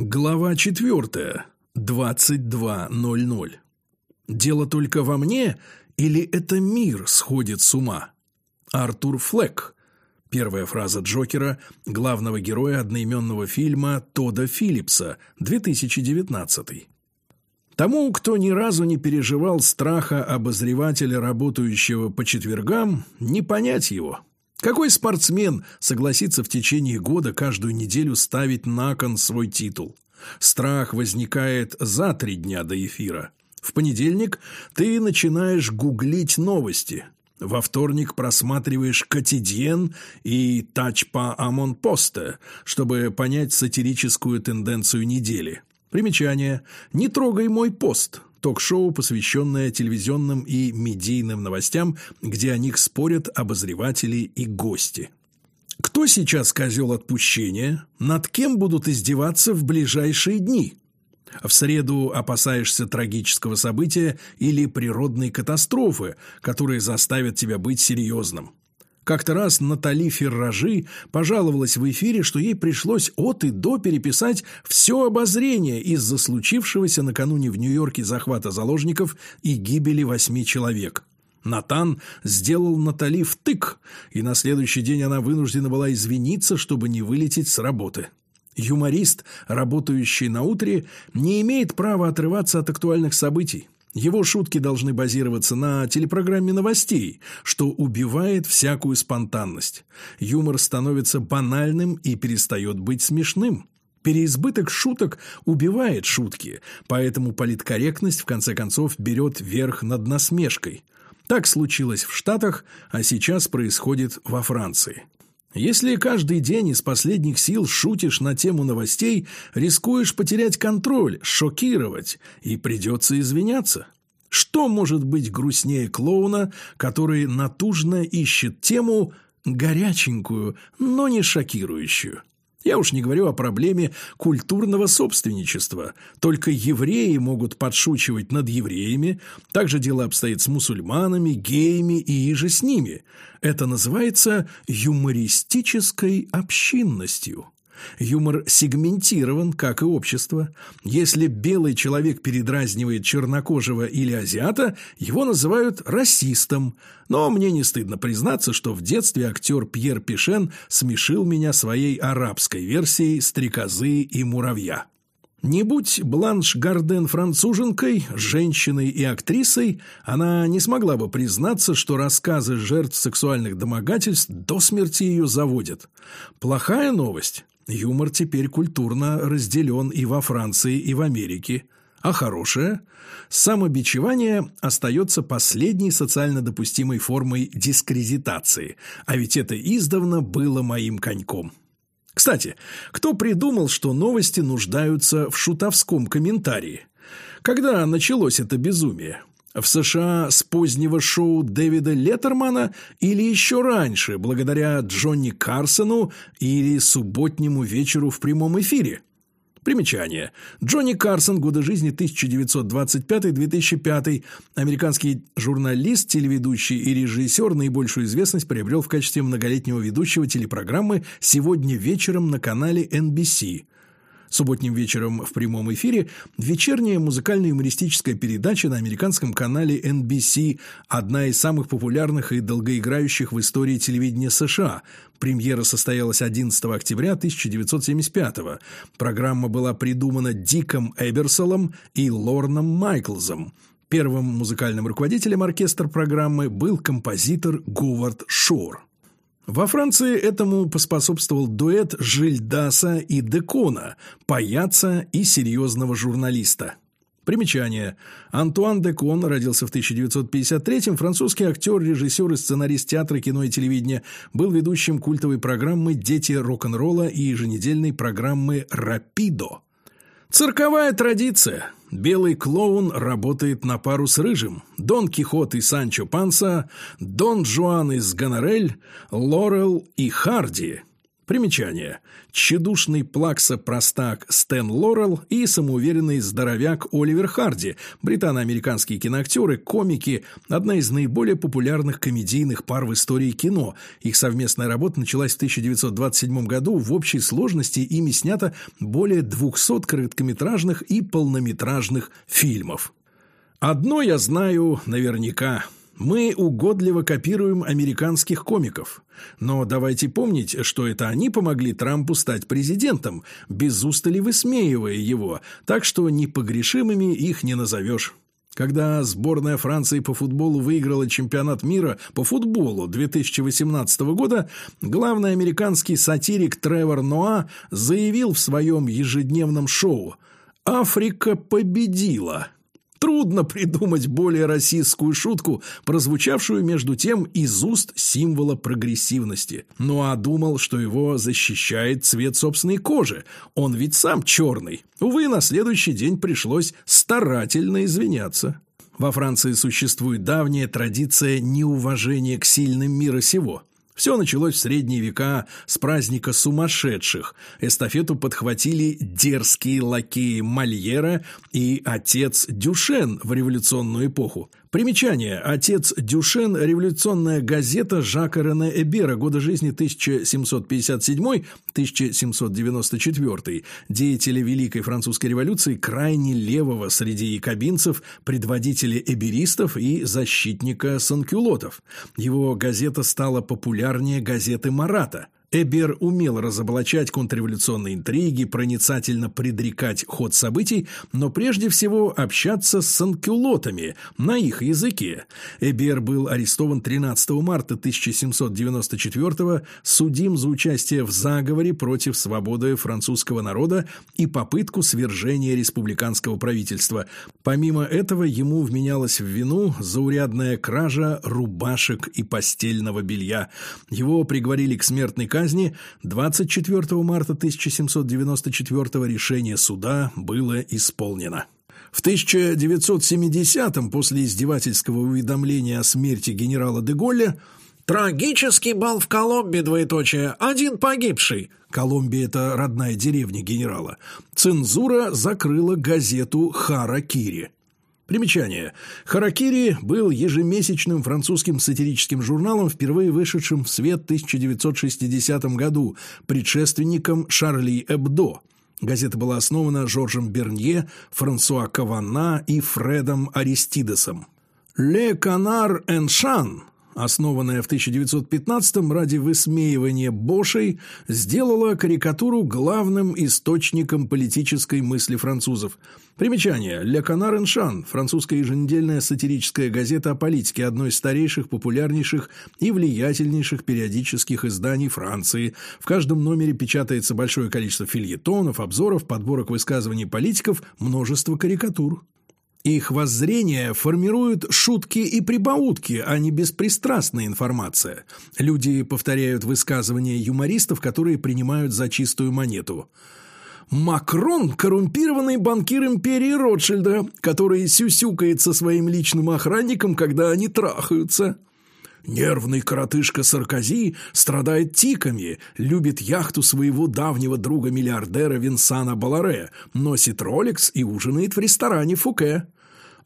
Глава 4. 22.00. Дело только во мне или это мир сходит с ума? Артур Флэк. Первая фраза Джокера, главного героя одноименного фильма Тода Филлипса, 2019. Тому, кто ни разу не переживал страха обозревателя, работающего по четвергам, не понять его – какой спортсмен согласится в течение года каждую неделю ставить на кон свой титул? Страх возникает за три дня до эфира. В понедельник ты начинаешь гуглить новости. Во вторник просматриваешь «Котидьен» и «Тач по Амон Посте», чтобы понять сатирическую тенденцию недели. Примечание. «Не трогай мой пост» ток-шоу, посвященное телевизионным и медийным новостям, где о них спорят обозреватели и гости. Кто сейчас козел отпущения? Над кем будут издеваться в ближайшие дни? В среду опасаешься трагического события или природной катастрофы, которые заставят тебя быть серьезным. Как-то раз Натали Ферражи пожаловалась в эфире, что ей пришлось от и до переписать все обозрение из-за случившегося накануне в Нью-Йорке захвата заложников и гибели восьми человек. Натан сделал Натали втык, и на следующий день она вынуждена была извиниться, чтобы не вылететь с работы. Юморист, работающий на утре, не имеет права отрываться от актуальных событий. Его шутки должны базироваться на телепрограмме новостей, что убивает всякую спонтанность. Юмор становится банальным и перестает быть смешным. Переизбыток шуток убивает шутки, поэтому политкорректность в конце концов берет верх над насмешкой. Так случилось в Штатах, а сейчас происходит во Франции. Если каждый день из последних сил шутишь на тему новостей, рискуешь потерять контроль, шокировать, и придется извиняться. Что может быть грустнее клоуна, который натужно ищет тему горяченькую, но не шокирующую? Я уж не говорю о проблеме культурного собственничества. Только евреи могут подшучивать над евреями. Так же дело обстоит с мусульманами, геями и иже с ними. Это называется юмористической общинностью. Юмор сегментирован, как и общество. Если белый человек передразнивает чернокожего или азиата, его называют расистом. Но мне не стыдно признаться, что в детстве актер Пьер Пишен смешил меня своей арабской версией «Стрекозы и муравья». Не будь Бланш Гарден француженкой, женщиной и актрисой, она не смогла бы признаться, что рассказы жертв сексуальных домогательств до смерти ее заводят. Плохая новость. Юмор теперь культурно разделен и во Франции, и в Америке. А хорошее? Самобичевание остается последней социально допустимой формой дискредитации, а ведь это издавна было моим коньком. Кстати, кто придумал, что новости нуждаются в шутовском комментарии? Когда началось это безумие? В США с позднего шоу Дэвида Леттермана или еще раньше, благодаря Джонни Карсону или субботнему вечеру в прямом эфире? Примечание. Джонни Карсон, годы жизни 1925-2005, американский журналист, телеведущий и режиссер, наибольшую известность приобрел в качестве многолетнего ведущего телепрограммы «Сегодня вечером» на канале NBC – Субботним вечером в прямом эфире вечерняя музыкально-юмористическая передача на американском канале NBC, одна из самых популярных и долгоиграющих в истории телевидения США. Премьера состоялась 11 октября 1975 -го. Программа была придумана Диком Эберсолом и Лорном Майклзом. Первым музыкальным руководителем оркестра программы был композитор Говард Шор. Во Франции этому поспособствовал дуэт Жильдаса и Декона, паяца и серьезного журналиста. Примечание. Антуан Декон родился в 1953-м, французский актер, режиссер и сценарист театра, кино и телевидения, был ведущим культовой программы «Дети рок-н-ролла» и еженедельной программы «Рапидо». Цирковая традиция. Белый клоун работает на пару с рыжим. Дон Кихот и Санчо Панса, Дон Жуан из Гонорель, Лорел и Харди. Примечание. Тщедушный плакса-простак Стэн Лорел и самоуверенный здоровяк Оливер Харди, британо-американские киноактеры, комики, одна из наиболее популярных комедийных пар в истории кино. Их совместная работа началась в 1927 году. В общей сложности ими снято более 200 короткометражных и полнометражных фильмов. Одно я знаю наверняка – мы угодливо копируем американских комиков. Но давайте помнить, что это они помогли Трампу стать президентом, без устали высмеивая его, так что непогрешимыми их не назовешь. Когда сборная Франции по футболу выиграла чемпионат мира по футболу 2018 года, главный американский сатирик Тревор Ноа заявил в своем ежедневном шоу «Африка победила». Трудно придумать более российскую шутку, прозвучавшую между тем из уст символа прогрессивности. Ну а думал, что его защищает цвет собственной кожи. Он ведь сам черный. Увы, на следующий день пришлось старательно извиняться. Во Франции существует давняя традиция неуважения к сильным мира сего. Все началось в средние века с праздника сумасшедших. Эстафету подхватили дерзкие лакеи Мольера и отец Дюшен в революционную эпоху. Примечание. Отец Дюшен – революционная газета Жака Рене Эбера, года жизни 1757-1794. Деятели Великой Французской революции, крайне левого среди якобинцев, предводителя эберистов и защитника санкюлотов. Его газета стала популярнее газеты Марата – Эбер умел разоблачать контрреволюционные интриги, проницательно предрекать ход событий, но прежде всего общаться с санкюлотами на их языке. Эбер был арестован 13 марта 1794 судим за участие в заговоре против свободы французского народа и попытку свержения республиканского правительства. Помимо этого ему вменялась в вину заурядная кража рубашек и постельного белья. Его приговорили к смертной казни казни 24 марта 1794 решение суда было исполнено. В 1970-м, после издевательского уведомления о смерти генерала де Голля, «Трагический бал в Коломбе, двоеточие, один погибший». Колумбия – это родная деревня генерала. Цензура закрыла газету «Хара Кири». Примечание. «Харакири» был ежемесячным французским сатирическим журналом, впервые вышедшим в свет в 1960 году, предшественником «Шарли Эбдо». Газета была основана Жоржем Бернье, Франсуа Каванна и Фредом Аристидесом. «Ле Канар эн Шан» основанная в 1915-м ради высмеивания Бошей, сделала карикатуру главным источником политической мысли французов. Примечание. «Ля Канар Эншан» – французская еженедельная сатирическая газета о политике, одно из старейших, популярнейших и влиятельнейших периодических изданий Франции. В каждом номере печатается большое количество фильетонов, обзоров, подборок высказываний политиков, множество карикатур. Их воззрение формируют шутки и прибаутки, а не беспристрастная информация. Люди повторяют высказывания юмористов, которые принимают за чистую монету. Макрон – коррумпированный банкир империи Ротшильда, который сюсюкает со своим личным охранником, когда они трахаются. Нервный коротышка Саркози страдает тиками, любит яхту своего давнего друга-миллиардера Винсана Баларе, носит роликс и ужинает в ресторане Фуке.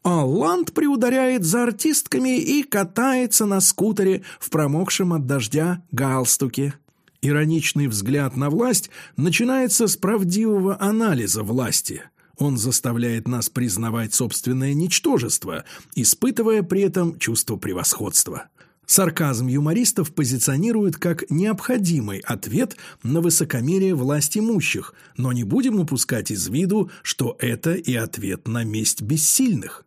А Ланд приударяет за артистками и катается на скутере в промокшем от дождя галстуке. Ироничный взгляд на власть начинается с правдивого анализа власти. Он заставляет нас признавать собственное ничтожество, испытывая при этом чувство превосходства. Сарказм юмористов позиционирует как необходимый ответ на высокомерие власть имущих, но не будем упускать из виду, что это и ответ на месть бессильных.